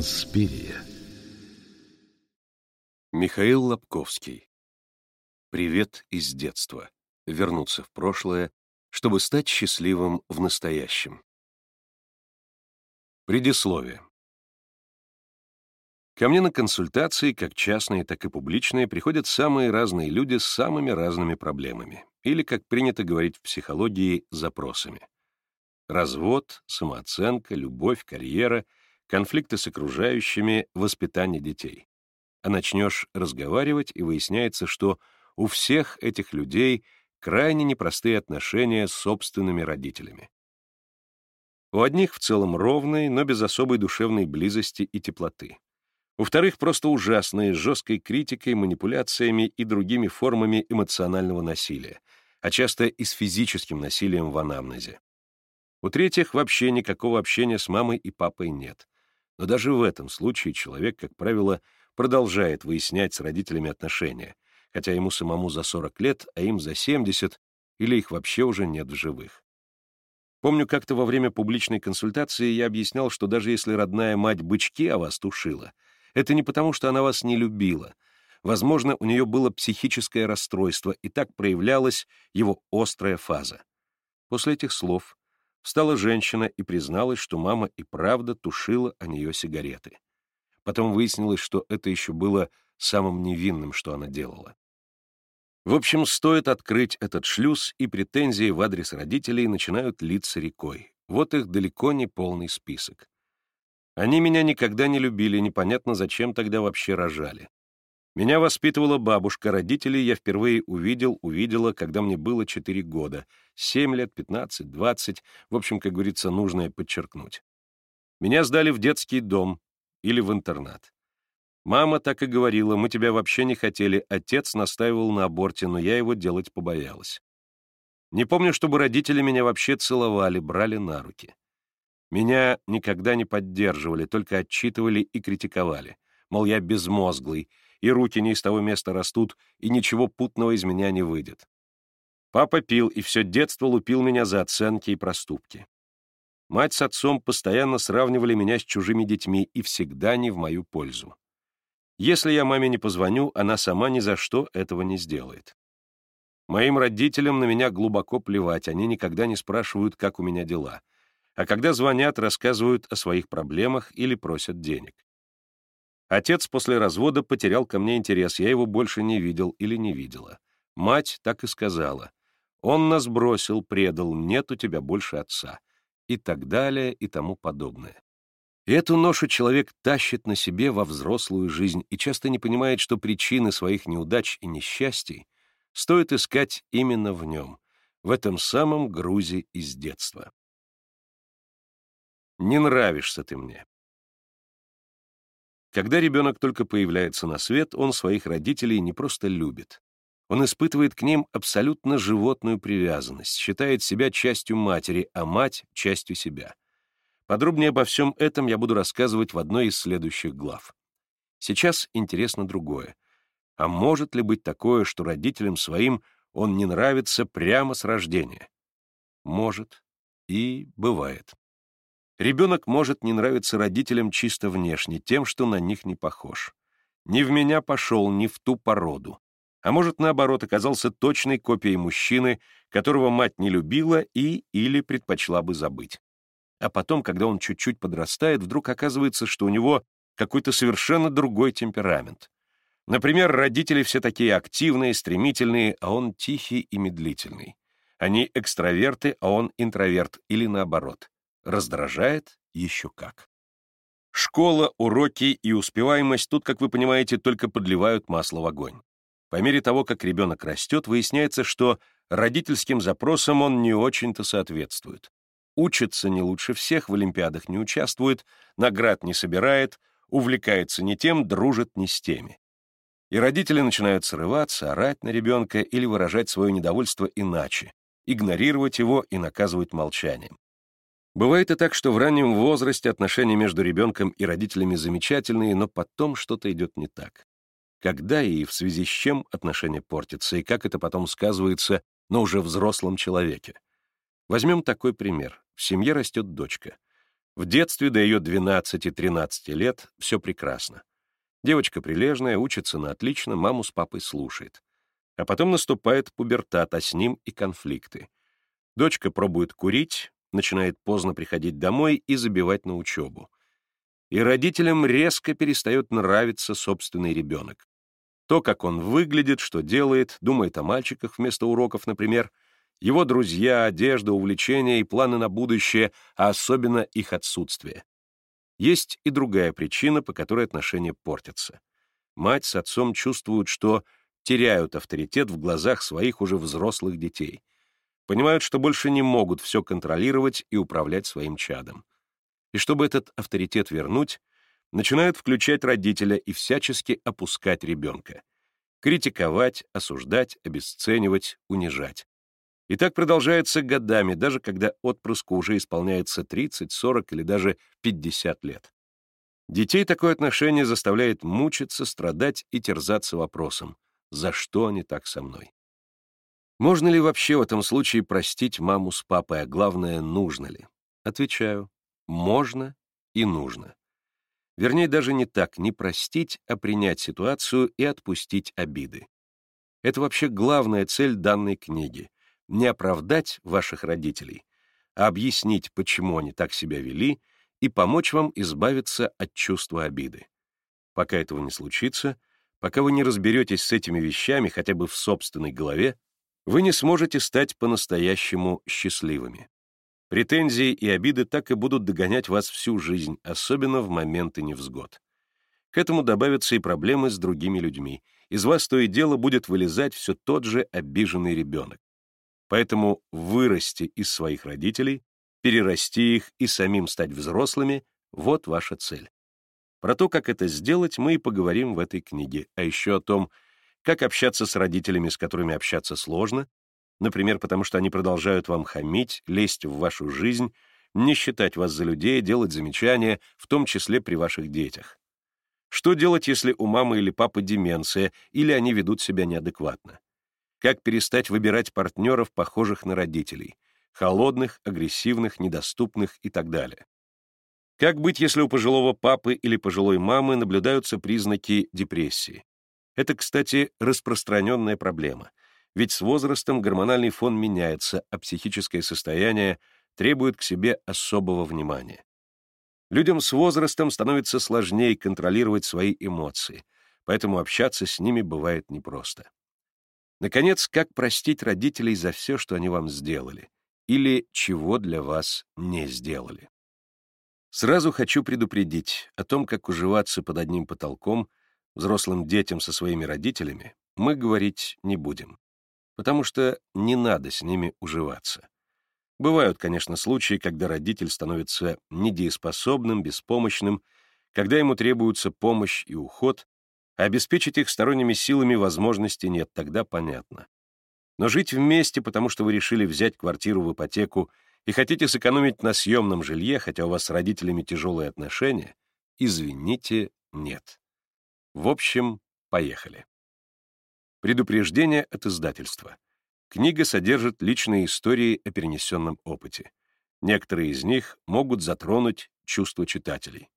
Инспирия. Михаил Лобковский. Привет из детства. Вернуться в прошлое, чтобы стать счастливым в настоящем. Предисловие. Ко мне на консультации, как частные, так и публичные, приходят самые разные люди с самыми разными проблемами, или, как принято говорить в психологии, запросами. Развод, самооценка, любовь, карьера — конфликты с окружающими, воспитание детей. А начнешь разговаривать, и выясняется, что у всех этих людей крайне непростые отношения с собственными родителями. У одних в целом ровные, но без особой душевной близости и теплоты. У вторых просто ужасные, с жесткой критикой, манипуляциями и другими формами эмоционального насилия, а часто и с физическим насилием в анамнезе. У третьих вообще никакого общения с мамой и папой нет. Но даже в этом случае человек, как правило, продолжает выяснять с родителями отношения, хотя ему самому за 40 лет, а им за 70, или их вообще уже нет в живых. Помню, как-то во время публичной консультации я объяснял, что даже если родная мать бычки о вас тушила, это не потому, что она вас не любила. Возможно, у нее было психическое расстройство, и так проявлялась его острая фаза. После этих слов Встала женщина и призналась, что мама и правда тушила о нее сигареты. Потом выяснилось, что это еще было самым невинным, что она делала. В общем, стоит открыть этот шлюз, и претензии в адрес родителей начинают литься рекой. Вот их далеко не полный список. Они меня никогда не любили, непонятно, зачем тогда вообще рожали. Меня воспитывала бабушка, родителей я впервые увидел, увидела, когда мне было 4 года, 7 лет, 15, 20, в общем, как говорится, нужное подчеркнуть. Меня сдали в детский дом или в интернат. Мама так и говорила, мы тебя вообще не хотели, отец настаивал на аборте, но я его делать побоялась. Не помню, чтобы родители меня вообще целовали, брали на руки. Меня никогда не поддерживали, только отчитывали и критиковали. Мол, я безмозглый, и руки не из того места растут, и ничего путного из меня не выйдет. Папа пил и все детство лупил меня за оценки и проступки. Мать с отцом постоянно сравнивали меня с чужими детьми и всегда не в мою пользу. Если я маме не позвоню, она сама ни за что этого не сделает. Моим родителям на меня глубоко плевать, они никогда не спрашивают, как у меня дела. А когда звонят, рассказывают о своих проблемах или просят денег. Отец после развода потерял ко мне интерес, я его больше не видел или не видела. Мать так и сказала. Он нас бросил, предал, нет у тебя больше отца. И так далее, и тому подобное. И эту ношу человек тащит на себе во взрослую жизнь и часто не понимает, что причины своих неудач и несчастий стоит искать именно в нем, в этом самом грузе из детства. «Не нравишься ты мне», когда ребенок только появляется на свет, он своих родителей не просто любит. Он испытывает к ним абсолютно животную привязанность, считает себя частью матери, а мать — частью себя. Подробнее обо всем этом я буду рассказывать в одной из следующих глав. Сейчас интересно другое. А может ли быть такое, что родителям своим он не нравится прямо с рождения? Может. И бывает. Ребенок может не нравиться родителям чисто внешне, тем, что на них не похож. Не в меня пошел, не в ту породу. А может, наоборот, оказался точной копией мужчины, которого мать не любила и или предпочла бы забыть. А потом, когда он чуть-чуть подрастает, вдруг оказывается, что у него какой-то совершенно другой темперамент. Например, родители все такие активные, стремительные, а он тихий и медлительный. Они экстраверты, а он интроверт, или наоборот. Раздражает еще как. Школа, уроки и успеваемость тут, как вы понимаете, только подливают масло в огонь. По мере того, как ребенок растет, выясняется, что родительским запросам он не очень-то соответствует. Учится не лучше всех, в олимпиадах не участвует, наград не собирает, увлекается не тем, дружит не с теми. И родители начинают срываться, орать на ребенка или выражать свое недовольство иначе, игнорировать его и наказывать молчанием. Бывает и так, что в раннем возрасте отношения между ребенком и родителями замечательные, но потом что-то идет не так. Когда и в связи с чем отношения портятся, и как это потом сказывается на уже взрослом человеке. Возьмем такой пример. В семье растет дочка. В детстве до ее 12-13 лет все прекрасно. Девочка прилежная, учится на отлично, маму с папой слушает. А потом наступает пубертат, а с ним и конфликты. Дочка пробует курить, начинает поздно приходить домой и забивать на учебу. И родителям резко перестает нравиться собственный ребенок. То, как он выглядит, что делает, думает о мальчиках вместо уроков, например, его друзья, одежда, увлечения и планы на будущее, а особенно их отсутствие. Есть и другая причина, по которой отношения портятся. Мать с отцом чувствуют, что теряют авторитет в глазах своих уже взрослых детей. Понимают, что больше не могут все контролировать и управлять своим чадом. И чтобы этот авторитет вернуть, начинают включать родителя и всячески опускать ребенка. Критиковать, осуждать, обесценивать, унижать. И так продолжается годами, даже когда отпрыску уже исполняется 30, 40 или даже 50 лет. Детей такое отношение заставляет мучиться, страдать и терзаться вопросом, за что они так со мной? Можно ли вообще в этом случае простить маму с папой, а главное, нужно ли? Отвечаю, можно и нужно. Вернее, даже не так, не простить, а принять ситуацию и отпустить обиды. Это вообще главная цель данной книги не оправдать ваших родителей, а объяснить, почему они так себя вели, и помочь вам избавиться от чувства обиды. Пока этого не случится, пока вы не разберетесь с этими вещами хотя бы в собственной голове, вы не сможете стать по-настоящему счастливыми. Претензии и обиды так и будут догонять вас всю жизнь, особенно в моменты невзгод. К этому добавятся и проблемы с другими людьми. Из вас то и дело будет вылезать все тот же обиженный ребенок. Поэтому вырасти из своих родителей, перерасти их и самим стать взрослыми — вот ваша цель. Про то, как это сделать, мы и поговорим в этой книге, а еще о том, как общаться с родителями, с которыми общаться сложно, например, потому что они продолжают вам хамить, лезть в вашу жизнь, не считать вас за людей, делать замечания, в том числе при ваших детях. Что делать, если у мамы или папы деменция, или они ведут себя неадекватно? Как перестать выбирать партнеров, похожих на родителей? Холодных, агрессивных, недоступных и так далее. Как быть, если у пожилого папы или пожилой мамы наблюдаются признаки депрессии? Это, кстати, распространенная проблема, ведь с возрастом гормональный фон меняется, а психическое состояние требует к себе особого внимания. Людям с возрастом становится сложнее контролировать свои эмоции, поэтому общаться с ними бывает непросто. Наконец, как простить родителей за все, что они вам сделали, или чего для вас не сделали. Сразу хочу предупредить о том, как уживаться под одним потолком взрослым детям со своими родителями, мы говорить не будем, потому что не надо с ними уживаться. Бывают, конечно, случаи, когда родитель становится недееспособным, беспомощным, когда ему требуется помощь и уход, обеспечить их сторонними силами возможности нет, тогда понятно. Но жить вместе, потому что вы решили взять квартиру в ипотеку и хотите сэкономить на съемном жилье, хотя у вас с родителями тяжелые отношения, извините, нет. В общем, поехали. Предупреждение от издательства. Книга содержит личные истории о перенесенном опыте. Некоторые из них могут затронуть чувства читателей.